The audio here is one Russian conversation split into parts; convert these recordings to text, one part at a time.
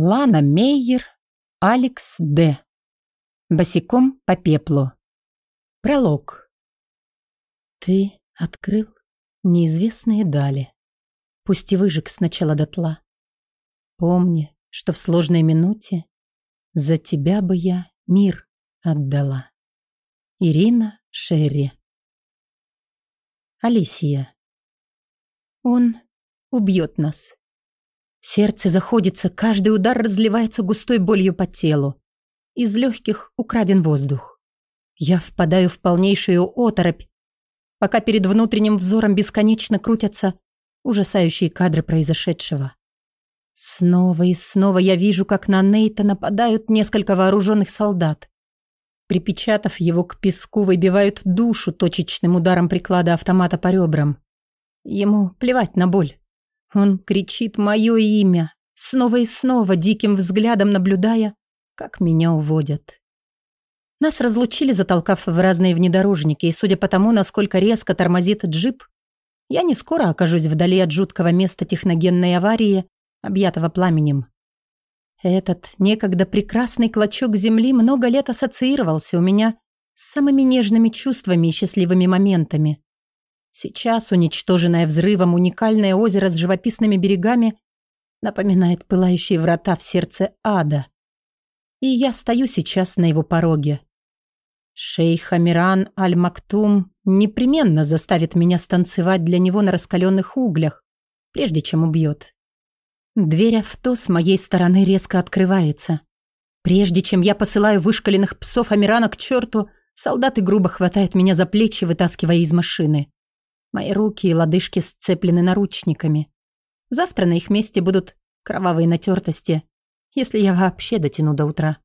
Лана Мейер, Алекс Д. Босиком по пеплу. Пролог. Ты открыл неизвестные дали. Пусть и выжег сначала дотла. Помни, что в сложной минуте за тебя бы я мир отдала. Ирина Шерри. Алисия. Он убьет нас. Сердце заходится, каждый удар разливается густой болью по телу. Из легких украден воздух. Я впадаю в полнейшую оторопь, пока перед внутренним взором бесконечно крутятся ужасающие кадры произошедшего. Снова и снова я вижу, как на Нейта нападают несколько вооруженных солдат. Припечатав его к песку, выбивают душу точечным ударом приклада автомата по ребрам. Ему плевать на боль. Он кричит мое имя, снова и снова, диким взглядом наблюдая, как меня уводят. Нас разлучили, затолкав в разные внедорожники, и судя по тому, насколько резко тормозит джип, я не скоро окажусь вдали от жуткого места техногенной аварии, объятого пламенем. Этот некогда прекрасный клочок земли много лет ассоциировался у меня с самыми нежными чувствами и счастливыми моментами. Сейчас уничтоженное взрывом уникальное озеро с живописными берегами напоминает пылающие врата в сердце ада. И я стою сейчас на его пороге. Шейх Амиран Аль-Мактум непременно заставит меня станцевать для него на раскаленных углях, прежде чем убьет. Дверь авто с моей стороны резко открывается. Прежде чем я посылаю вышкаленных псов Амирана к черту, солдаты грубо хватают меня за плечи, вытаскивая из машины. Мои руки и лодыжки сцеплены наручниками. Завтра на их месте будут кровавые натертости, если я вообще дотяну до утра.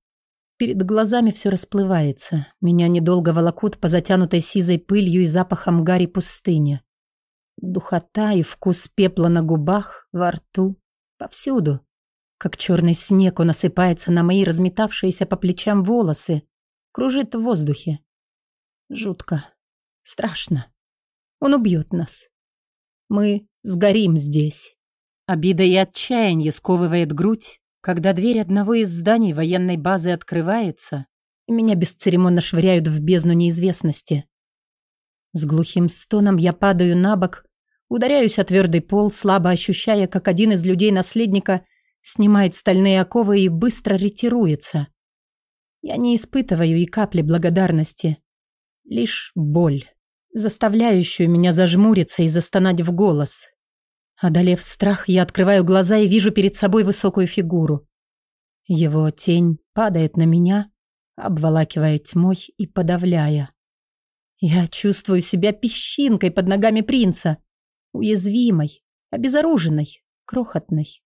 Перед глазами все расплывается. Меня недолго волокут по затянутой сизой пылью и запахом гари пустыни. Духота и вкус пепла на губах, во рту, повсюду. Как черный снег он осыпается на мои разметавшиеся по плечам волосы, кружит в воздухе. Жутко. Страшно. Он убьет нас. Мы сгорим здесь. Обида и отчаяние сковывает грудь, когда дверь одного из зданий военной базы открывается, и меня бесцеремонно швыряют в бездну неизвестности. С глухим стоном я падаю на бок, ударяюсь о твердый пол, слабо ощущая, как один из людей-наследника снимает стальные оковы и быстро ретируется. Я не испытываю и капли благодарности, лишь боль заставляющую меня зажмуриться и застонать в голос. Одолев страх, я открываю глаза и вижу перед собой высокую фигуру. Его тень падает на меня, обволакивая тьмой и подавляя. Я чувствую себя песчинкой под ногами принца, уязвимой, обезоруженной, крохотной.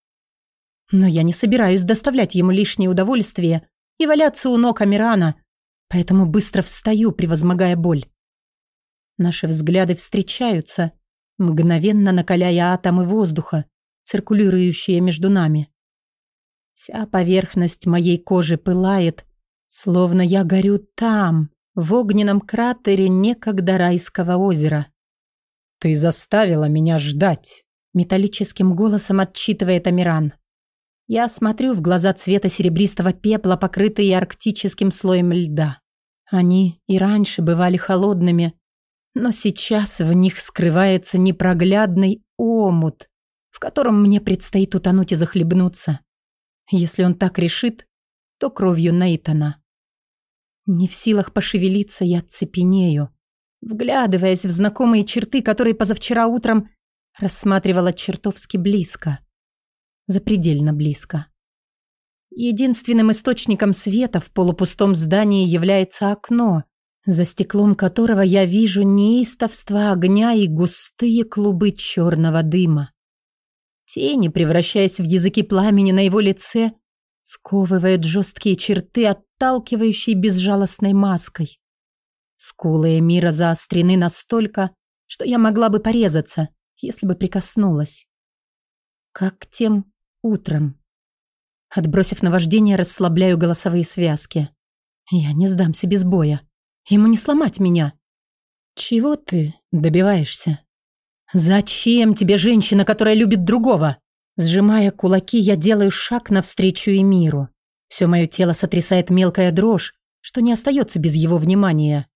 Но я не собираюсь доставлять ему лишнее удовольствие и валяться у ног Амирана, поэтому быстро встаю, превозмогая боль. Наши взгляды встречаются, мгновенно накаляя атомы воздуха, циркулирующие между нами. Вся поверхность моей кожи пылает, словно я горю там, в огненном кратере некогда райского озера. «Ты заставила меня ждать», — металлическим голосом отчитывает Амиран. Я смотрю в глаза цвета серебристого пепла, покрытые арктическим слоем льда. Они и раньше бывали холодными, но сейчас в них скрывается непроглядный омут, в котором мне предстоит утонуть и захлебнуться. Если он так решит, то кровью Нейтана. Не в силах пошевелиться, я цепенею, вглядываясь в знакомые черты, которые позавчера утром рассматривала чертовски близко. Запредельно близко. Единственным источником света в полупустом здании является окно, за стеклом которого я вижу неистовство огня и густые клубы черного дыма. Тени, превращаясь в языки пламени на его лице, сковывают жесткие черты, отталкивающие безжалостной маской. Скулы мира заострены настолько, что я могла бы порезаться, если бы прикоснулась. Как тем утром. Отбросив наваждение, расслабляю голосовые связки. Я не сдамся без боя. Ему не сломать меня. Чего ты добиваешься? Зачем тебе женщина, которая любит другого? Сжимая кулаки, я делаю шаг навстречу Эмиру. Все мое тело сотрясает мелкая дрожь, что не остается без его внимания.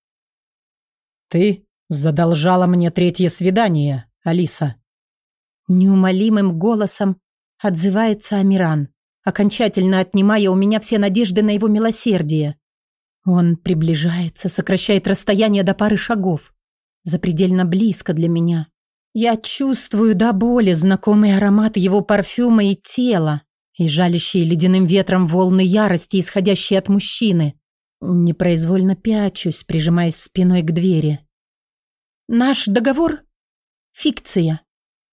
«Ты задолжала мне третье свидание, Алиса». Неумолимым голосом отзывается Амиран, окончательно отнимая у меня все надежды на его милосердие. Он приближается, сокращает расстояние до пары шагов. Запредельно близко для меня. Я чувствую до боли знакомый аромат его парфюма и тела, и жалящие ледяным ветром волны ярости, исходящие от мужчины. Непроизвольно пячусь, прижимаясь спиной к двери. «Наш договор — фикция.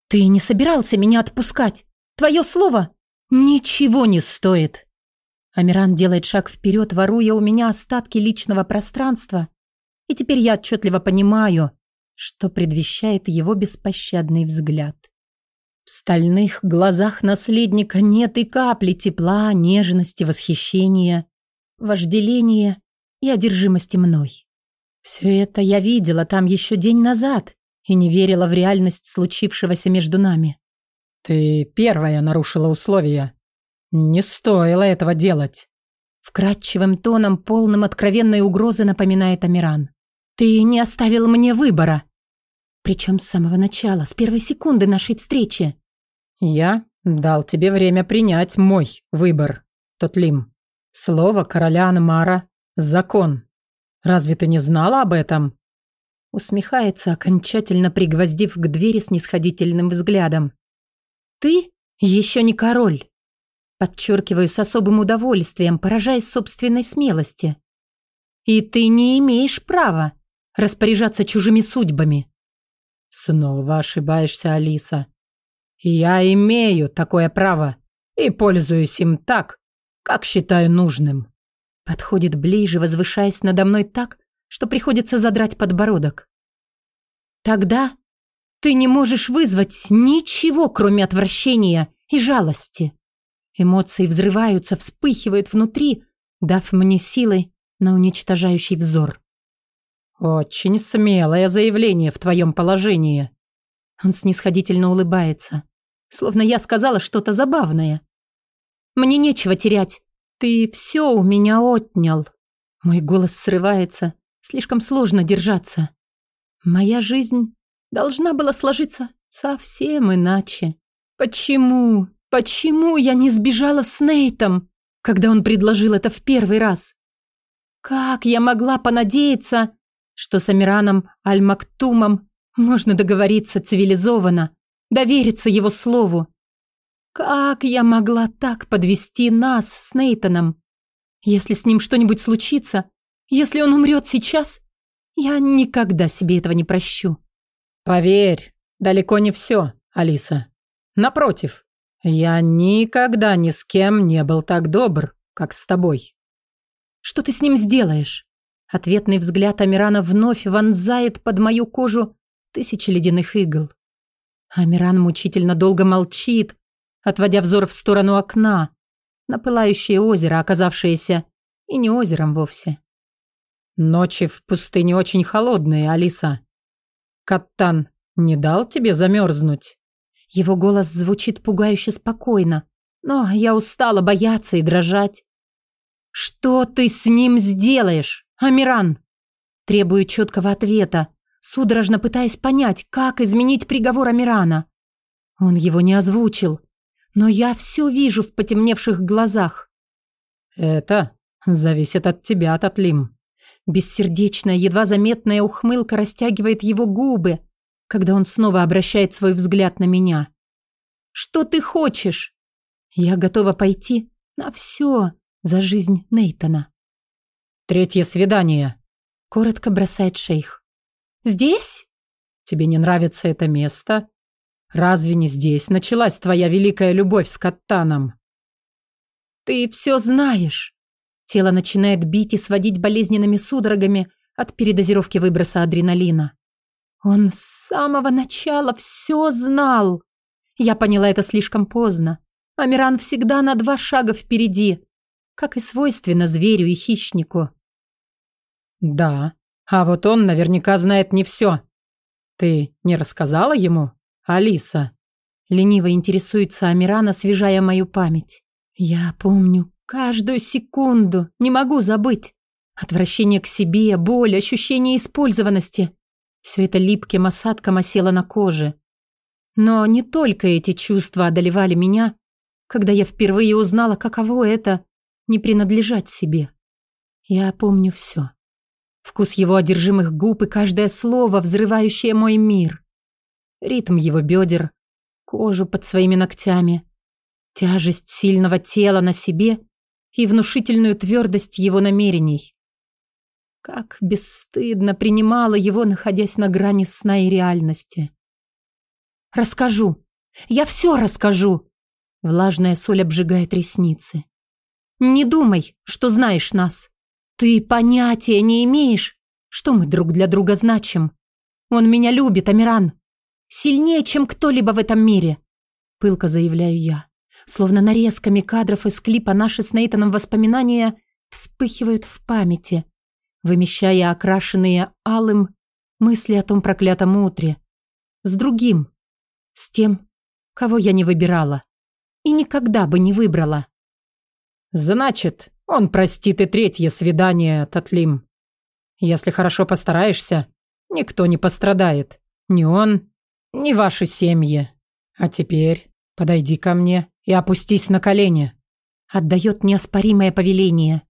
Ты не собирался меня отпускать. Твое слово ничего не стоит». Амиран делает шаг вперед, воруя у меня остатки личного пространства, и теперь я отчетливо понимаю, что предвещает его беспощадный взгляд. В стальных глазах наследника нет и капли тепла, нежности, восхищения, вожделения и одержимости мной. Все это я видела там еще день назад и не верила в реальность случившегося между нами. «Ты первая нарушила условия. Не стоило этого делать». Вкрадчивым тоном, полным откровенной угрозы напоминает Амиран. «Ты не оставил мне выбора. Причем с самого начала, с первой секунды нашей встречи. Я дал тебе время принять мой выбор, Тотлим. Слово короля Анмара – закон. Разве ты не знала об этом? Усмехается, окончательно пригвоздив к двери с нисходительным взглядом. Ты еще не король. Подчеркиваю с особым удовольствием, поражаясь собственной смелости. И ты не имеешь права распоряжаться чужими судьбами. Снова ошибаешься, Алиса. Я имею такое право и пользуюсь им так, как считаю нужным. Подходит ближе, возвышаясь надо мной так, что приходится задрать подбородок. Тогда ты не можешь вызвать ничего, кроме отвращения и жалости. Эмоции взрываются, вспыхивают внутри, дав мне силы на уничтожающий взор. «Очень смелое заявление в твоем положении». Он снисходительно улыбается, словно я сказала что-то забавное. «Мне нечего терять. Ты все у меня отнял». Мой голос срывается, слишком сложно держаться. Моя жизнь должна была сложиться совсем иначе. Почему, почему я не сбежала с Нейтом, когда он предложил это в первый раз? Как я могла понадеяться, что с Амираном Аль-Мактумом можно договориться цивилизованно, довериться его слову. Как я могла так подвести нас с Нейтаном? Если с ним что-нибудь случится, если он умрет сейчас, я никогда себе этого не прощу. Поверь, далеко не все, Алиса. Напротив, я никогда ни с кем не был так добр, как с тобой. Что ты с ним сделаешь? Ответный взгляд Амирана вновь вонзает под мою кожу тысячи ледяных игл. Амиран мучительно долго молчит, отводя взор в сторону окна, на пылающее озеро, оказавшееся и не озером вовсе. Ночи в пустыне очень холодные, Алиса. Каттан не дал тебе замерзнуть? Его голос звучит пугающе спокойно, но я устала бояться и дрожать. Что ты с ним сделаешь? «Амиран!» Требую четкого ответа, судорожно пытаясь понять, как изменить приговор Амирана. Он его не озвучил, но я все вижу в потемневших глазах. «Это зависит от тебя, Татлим». Бессердечная, едва заметная ухмылка растягивает его губы, когда он снова обращает свой взгляд на меня. «Что ты хочешь?» Я готова пойти на все за жизнь Нейтона. Третье свидание. Коротко бросает шейх. Здесь? Тебе не нравится это место? Разве не здесь началась твоя великая любовь с Каттаном? Ты все знаешь. Тело начинает бить и сводить болезненными судорогами от передозировки выброса адреналина. Он с самого начала все знал. Я поняла это слишком поздно. Амиран всегда на два шага впереди, как и свойственно зверю и хищнику. Да, а вот он наверняка знает не все. Ты не рассказала ему, Алиса? Лениво интересуется Амиран, освежая мою память. Я помню каждую секунду, не могу забыть. Отвращение к себе, боль, ощущение использованности. Все это липким осадком осело на коже. Но не только эти чувства одолевали меня, когда я впервые узнала, каково это не принадлежать себе. Я помню все. Вкус его одержимых губ и каждое слово, взрывающее мой мир. Ритм его бедер, кожу под своими ногтями, тяжесть сильного тела на себе и внушительную твердость его намерений. Как бесстыдно принимала его, находясь на грани сна и реальности. «Расскажу! Я все расскажу!» Влажная соль обжигает ресницы. «Не думай, что знаешь нас. Ты понятия не имеешь, что мы друг для друга значим. Он меня любит, Амиран. Сильнее, чем кто-либо в этом мире. Пылко заявляю я. Словно нарезками кадров из клипа наши с Нейтаном воспоминания вспыхивают в памяти, вымещая окрашенные алым мысли о том проклятом утре. С другим. С тем, кого я не выбирала. И никогда бы не выбрала. Значит, он простит и третье свидание, Татлим. Если хорошо постараешься, никто не пострадает. Ни он, ни ваши семьи. А теперь подойди ко мне и опустись на колени. Отдает неоспоримое повеление.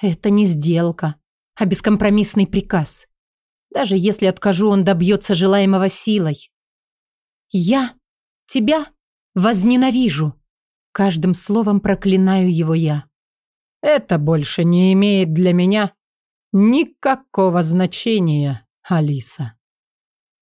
Это не сделка, а бескомпромиссный приказ. Даже если откажу, он добьется желаемого силой. Я тебя возненавижу. Каждым словом проклинаю его я. Это больше не имеет для меня никакого значения, Алиса.